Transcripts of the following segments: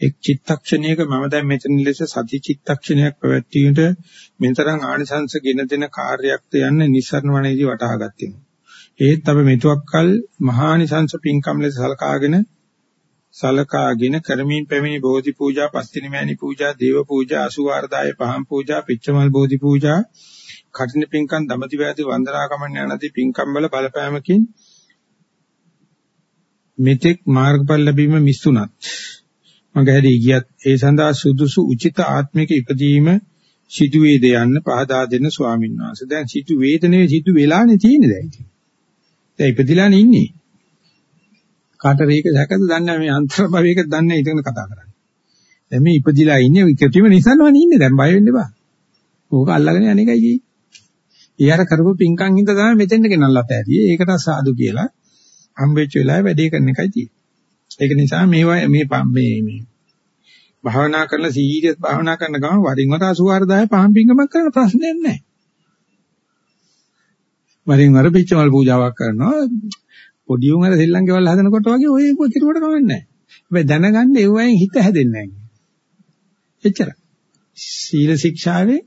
එක් චිත්තක්ෂණයක මම දැන් මෙතන ලෙස සති චිත්තක්ෂණයක් පැවැත්වීමට මෙතරම් ආනිසංස ගෙන දෙන කාර්යයක්ද යන්න නිස්සරණ වනේදී වටහා ගත්තෙමු. ඒත් අප මෙතුක්කල් මහානිසංස පින්කම් ලෙස සලකාගෙන සලකාගෙන කරමින් පැමිණි බෝධි පූජා, පස්තිනි මෑණි පූජා, දේව පූජා, අසුවාර්දාය පහම් පූජා, පිච්චමල් බෝධි පූජා, කටින පින්කම්, දමති වෑදී වන්දනා කමන්න යනදී පින්කම් වල බලපෑමකින් මෙතෙක් මාර්ගඵල ලැබීම මිස්සුණත් මගහැරී ගියත් ඒ සඳහා සුදුසු උචිත ආත්මික ඉපදීම සිදු වේද යන්න පහදා දෙන්න ස්වාමීන් වහන්සේ. දැන් සිදු වේදනේ සිදු වෙලානේ තියෙන්නේ දැන්. දැන් ඉපදිලානේ ඉන්නේ. කාට රේක සැකද දන්නේ මේ අන්තර භවයක දන්නේ ඉතින් කතා කරන්නේ. දැන් මේ ඉපදිලා ඉන්නේ ඉකටිම නිසන්වනේ ඉන්නේ දැන් බය වෙන්න එපා. ඕක අල්ලගෙන යන්නේකයි ජී. ඊයර කරපු පිංකම් හින්දා තමයි මෙතෙන්ට ගෙනල්ලා තෑරියේ. ඒකට සාදු කියලා හම්බෙච්ච වෙලාවේ වැඩේ කරන එකයි තියෙන්නේ. ඒක නිසා මේවා මේ මේ මේ භාවනා කරන සීරියස් භාවනා කරන ගමන් වරින් වර 84000 පහන් පිංගමක් කරන ප්‍රශ්නයක් නැහැ. වරින් වර පිච්චමල් පූජාවක් කරනවා පොඩි උන් අර සෙල්ලම් ගෙවල් හදනකොට වගේ ඔය කිරුවට කමන්නේ නැහැ. හැබැයි දැනගන්න ඒ වයින් හිත හැදෙන්නේ නැහැ. එච්චර. සීල ශික්ෂාවේ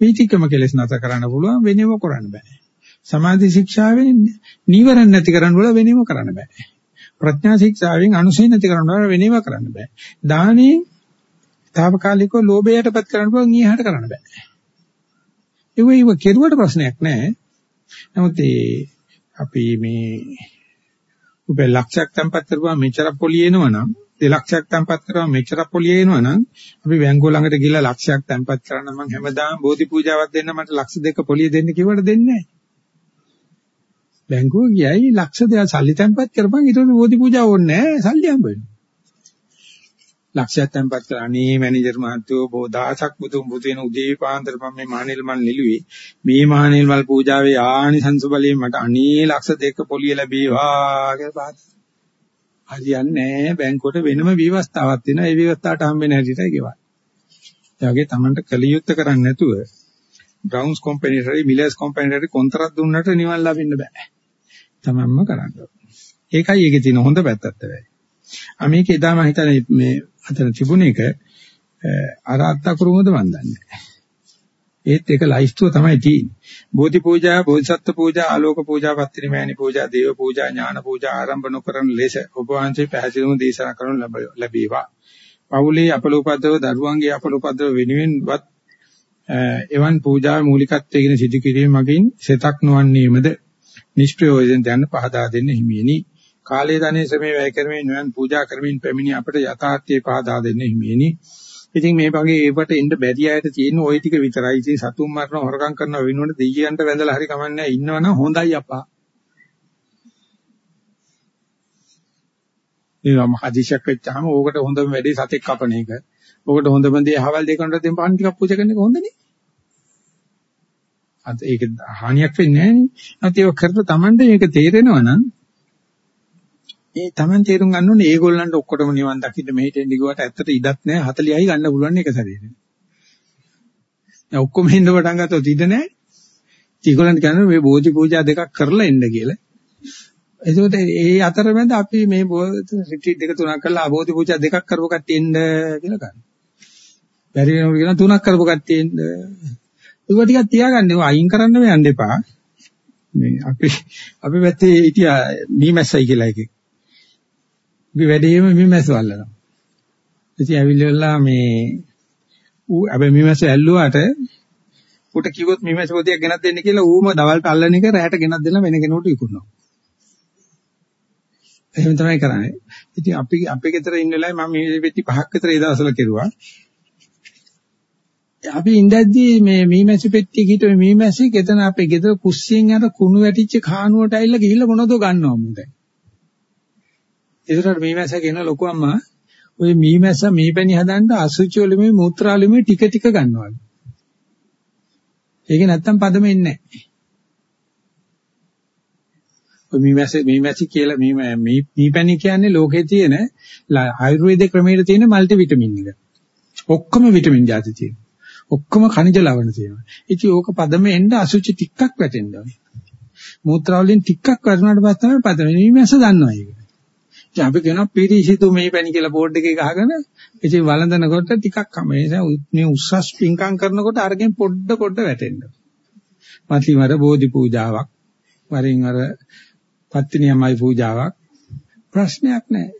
වීතිකම කෙලස් නැතර කරන්න පුළුවන් වෙනම කරන්න බෑ. සමාධි ශික්ෂාවෙන් නීවරණ නැති කරන්න බල වෙනම කරන්න බෑ. ප්‍රඥා ශික්ෂාවෙන් අනුසය නැති කරන්න බල වෙනම කරන්න බෑ. දානේ తాවකාලිකව ලෝභයටපත් කරන්න පුළුවන් ඊහාට කරන්න බෑ. ඒ වෙයිව කෙරුවට ප්‍රශ්නයක් නෑ. නමුත් ඒ අපි මේ උපේ ලක්ෂයක් තැම්පත් කරපුවා මෙච්චර පොලිය එනවනම් දෙලක්ෂයක් තැම්පත් කරපුවා මෙච්චර පොලිය එනවනම් අපි බැංකුව ළඟට ගිහලා ලක්ෂයක් තැම්පත් කරන්න මම හැමදාම බෝධි පූජාවක් දෙන්න මට ලක්ෂ දෙක පොලිය දෙන්න කිව්වට දෙන්නේ නැහැ. බැංකුව ගියයි ලක්ෂ දෙක සල්ලි තැම්පත් කරපන්. ඊට පස්සේ බෝධි පූජාව ඕනේ නැහැ. සල්ලි හම්බ වෙනවා. ලක්ෂයක් තැම්පත් කරලා අනේ මැනේජර් මහත්තයෝ බොහෝ දහසක් බුදුන් බුදු වෙන උදේ පාන්දර මම මේ මහණෙල් මල් නිලුවේ මේ මහණෙල් මල් පූජාවේ ආනිසංස බලයෙන් මට අනේ ලක්ෂ දෙක පොලිය ලැබේවා කියලා පාත්. හරියන්නේ නැහැ. බැංකුවට වෙනම විවස්ථාවක් තියෙනවා. ඒ විවස්ථාවට හම්බෙන්නේ හැටියට ගෙවල්. ඒ වගේ Tamanට කලියුත්ත කරන්නේ නැතුව බ්‍රවුන්ස් කම්පැනිට හරි මිලර්ස් කම්පැනිට කොන්ත්‍රාත් දුන්නට නිවන් ලබන්න බෑ. තමන්ම කරන්න ඒකයි ඒකේ තියෙන හොඳ පැත්තත් වෙයි. ආ මේක එදා මම හිතන්නේ මේ අතන තිබුණ එක අර අත්තකුරුමද මන් දන්නේ ඒත් ඒක ලයිස්තුව තමයි තියෙන්නේ. බෝධි පූජා, බෝධිසත්ව පූජා, ආලෝක පූජා, පත්තිනි මෑණි පූජා, දේව පූජා, ඥාන පූජා ආරම්භ නොකරන ලෙස ඔබ වහන්සේ පැහැදිලිවම දේශනා කරනු ලැබේවා. පවුලේ අපලෝපද්‍රව දරුවන්ගේ අපලෝපද්‍රව වෙනුවෙන්වත් එවන් පූජා මූලිකත්වයෙන් සිදු කිරීම මගින් සෙතක් නොවන්නේමද නිෂ්ප්‍රයෝජන දැන පහදා දෙන්න හිමියනි. කාලයේ ධනේ සමේ වැය කරමින් නිවන් පූජා කරමින් පැමිණි අපට යථාර්ථයේ පහදා දෙන්න හිමියනි. ඉතින් මේ වගේ ඒවට එන්න බැරි අයට තියෙන ওই ටික විතරයි. ඉතින් සතුන් මරන හොරකම් කරන වෙනුවට දෙයියන්ට වැඳලා හරි කමන්නේ ඉන්නවනම් හොඳයි අප්පා. ඒවම හදිසියක් වෙච්චාම ඕකට හොඳම වැඩේ සතෙක් කපන එක. ඕකට හොඳම දේ අහවල් දෙකකට දෙන්න පහන් ටිකක් පූජා කරන එක හොඳනේ. අද ඒක හානියක් වෙන්නේ නැහැ නේ. නැත්නම් ඒක කරලා Tamande මේක තේරෙනවා නම් ඒ Taman තේරුම් ගන්න ඕනේ ඒගොල්ලන්ට ඔක්කොටම නිවන් දකින්න මෙහෙට එන්න ගියාට ඇත්තට ඉඩක් නැහැ 40යි ගන්න පුළුවන් එක සැරේට. දැන් ඔක්කොම හින්ද පටන් ගත්තොත් ඉඩ නැහැ. ඒගොල්ලන්ට කියන්නේ මේ බෝධි පූජා දෙකක් කරලා එන්න කියලා. ඒකෝට ඒ අතරමැද අපි මේ රිට්‍රීට් දෙක තුනක් කරලා අබෝධි පූජා දෙකක් කරපු කට්ටිය එන්න කියලා ගන්න. බැරි වෙනවා කියන තුනක් කරපු කට්ටිය එන්න. ඒක ටිකක් තියාගන්න ඒවා අයින් කරන්න යන්න එපා. මේ අපි අපි පැත්තේ හිටියා මීමැස්සයි කියලා එකෙක්. අපි වැඩේම මීමැස්ස වල්ලනවා. ඉතින් ඇවිල්ලා මේ ඌ අපි මීමැස්ස ඇල්ලුවාට ඌට කිව්වොත් මීමැස්ස පොතියක් ගෙනත් දෙන්න කියලා ඌම දවල්ට අල්ලන එක රැයට ගෙනත් දෙන්න වෙන කෙනෙකුට විකුණනවා. එහෙම තමයි කරන්නේ. ඉතින් අපි අපේ ගෙදර ඉන්න වෙලාවේ මම මේ වෙටි පහක් විතර ඒ දවස්වල කෙරුවා. අපි ඉඳද්දී මේ මීමැසි පෙට්ටිය කිහිට මේ මීමැසි ගෙතන අපේ ගෙදර කුස්සියෙන් අර කුණු වැටිච්ච කානුවට ඇවිල්ලා ගිහිල්ලා මොනවද ගන්නවා මු දැන්. ඒතරට මීමැස්ස කියන ලොකු අම්මා ඔය මීමැස්ස මීපැණි හදන්න අසුචි වලින් මූත්‍රාලෙම ටික ටික ගන්නවලු. ඒක නැත්තම් පදම එන්නේ නැහැ. ඔය මීමැස්ස මීමැසි කියලා මී මීපැණි කියන්නේ ලෝකේ තියෙන ආයුර්වේද ක්‍රමයේ තියෙන මල්ටි විටමින් එක. ඔක්කොම විටමින් ಜಾති තියෙනවා. ඔක්කොම khනිජ ලවණ තියෙනවා. ඉතින් ඕක පදම එන්න අසුචි ටිකක් වැටෙන්න ඕනේ. මූත්‍රා වලින් ටිකක් වැටුණාට පස්සේ තමයි පදම මීමැස්ස දන්නවා ඒක. දැන් අපි කියනවා පිරිසිදු මේ පැණි කියලා බෝඩ් එකේ ගහගෙන ඉතින් වළඳනකොට ටිකක් කම මේ උස්සස් පිංකම් කරනකොට අරගෙන පොඩ පොඩ වැටෙන්න. මතිමර බෝධි පූජාවක් වරින් අර පත්තිනියමයි පූජාවක් ප්‍රශ්නයක් නැහැ.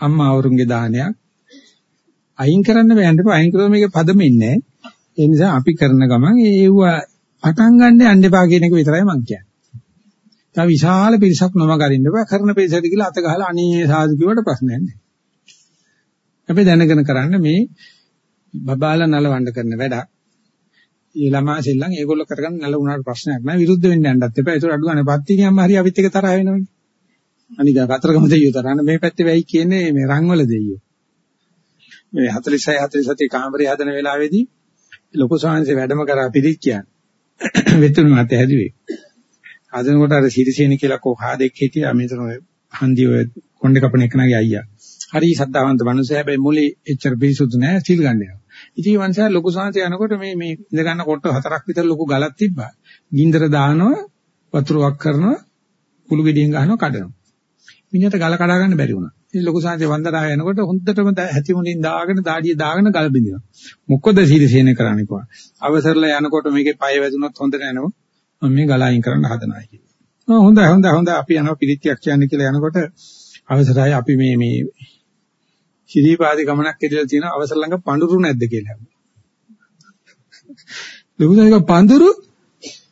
අම්මා අවරුන්ගේ දානයක් අයින් කරන්න බෑන්ට අයින් කරොත් මේකේ පදෙමින්නේ නැහැ. ඒ නිසා අපි කරන ගමන් ඒව පටන් ගන්න යන්න එපා කියන එක විතරයි මම කියන්නේ. තව විශාල පිරිසක් නොමග අරින්න බෑ කරන පිරිසට කියලා අත ගහලා අනේ සාදු කිව්වට ප්‍රශ්නයක් නැහැ. අපි දැනගෙන කරන්න මේ බබාලා නලවන්න කරන වැඩක්. ඒ ළමා සෙල්ලම් ඒගොල්ලෝ කරගන්න නල වුණාට ප්‍රශ්නයක් නැහැ විරුද්ධ වෙන්න යන්නත් එපා. ඒක අඩු ගන්න පත්තිනියම්ම හරි අපිත් එක තරහ වෙනවනේ. අනික කතරගම දෙයියෝ තරහන මේ පැත්තේ වෙයි කියන්නේ මේ රංවල දෙයියෝ. මේ 46 47 කාමරේ හදන වෙලාවේදී ලොකු සාංශේ වැඩම කරා පිළිච්ච කියන්නේ. වෙතුණු මත හැදුවේ. හදනකොට අර සිරිසේන කියලා කෝ හාදෙක් හිටියා මෙතන ඔය හන්දි ඔය කොණ්ඩේ කපන එකනගේ අයියා. හරි සද්ධාවන්ත මිනිස්සයා හැබැයි මුලේ එච්චර පිරිසුදු නෑ සිල් ගන්න යනවා. ඉතින් මේ මනුස්සයා ලොකු සාංශය යනකොට මේ මේ ඉඳ ගන්න කොට හතරක් විතර ලොකු ගලක් තිබ්බා. ගින්දර දානවා වතුර වක් කරනවා කුළු ගෙඩියෙන් ගහනවා කඩනවා. මිනිහට ගල කඩා ගන්න බැරි වුණා. ඉතින් ලොකු සාංශය වන්දනාව යනකොට හොඳටම හැති මුලින් දාගෙන දාඩිය දාගෙන ගල බින්දිනවා. මොකද සිරිසේන කරන්නේ කොහොමද? අවසරලා යනකොට මේකේ පය වැදුනොත් හොඳ නැනව. මම මේ ගල අයින් කරන්න හදනවා කියලා. ඔව් හොඳයි හොඳයි හොඳයි අපි යනවා පිළිච්චයක් කියන්නේ කියලා යනකොට අවසරයි අපි මේ මේ ශිරීපාදි ගමනක් ඇදලා තියෙන අවසර ළඟ පඳුරු නැද්ද කියලා. ලොකුසයික පඳුරු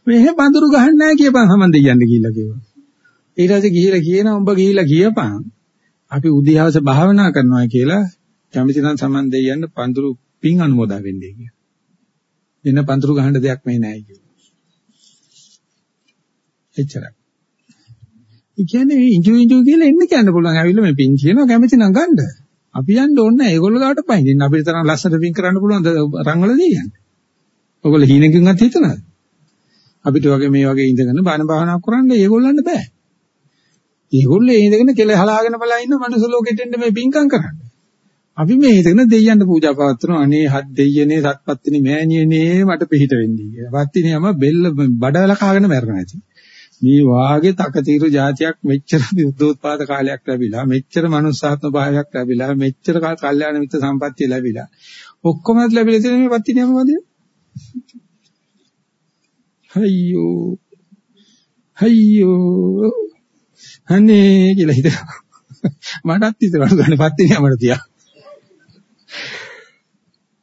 මෙහෙ පඳුරු ගහන්නේ නැහැ කියපන් සමන් දෙයියන්ද කියලා කිව්වා. ඊට පස්සේ ගිහිලා කියනවා උඹ ගිහිලා කියපන් අපි උදේවස භාවනා කරනවා කියලා කැමති නම් සමන් දෙයියන්ද පඳුරු පින් අනුමෝදා වෙන්නේ කියලා. වෙන පඳුරු ගහන්න දෙයක් මේ නැහැ කියලා. එච්චරයි. ඒ කියන්නේ මේ ඉංජු ඉංජු කියලා එන්න කියන්න පුළුවන්. ඇවිල්ලා මේ පින් කියනවා කැමති නම් ගන්න. අපි යන්න ඕනේ නැහැ. ඒගොල්ලෝ ගාවට පයින්. අපිට තරම් ලස්සන පින් කරන්න පුළුවන් රංගවල දෙයියන්. ඔයගොල්ලෝ හීනකින්වත් හිතනවාද? අපිට වගේ මේ වගේ ඉඳගෙන බණ භාවනා කරන්න ඒගොල්ලන්ට බෑ. ඒගොල්ලෝ ඉඳගෙන කෙල හලාගෙන බලා ඉන්න මනුස්ස ලෝකෙට එන්න මේ පින්කම් කරන්න. අපි මේ හිතගෙන දෙයියන්ට පූජා පවත්වනවා. අනේ හත් දෙයියනේ සත්පත්තිනි මෑණියනේ මට පිහිට වෙන්නේ කියලා. පත්තිනියම බෙල්ල බඩවල කාගෙන මැරෙනවා ඇති. මේ වාගේ තකතිරු જાතියක් මෙච්චර බුද්ධෝත්පාද කාලයක් ලැබිලා මෙච්චර මනුස්සාත්ම භාවයක් ලැබිලා මෙච්චර කාල කල්යාණ මිත්‍ර සම්පත්තිය ලැබිලා ඔක්කොම ලැබිලා තියෙන මේ පත්තිනියම වදින අයියෝ අයියෝ අනේ කියලා හිතනවා. මටත් හිතනවා. ගන්න පත්තිනියමට තියා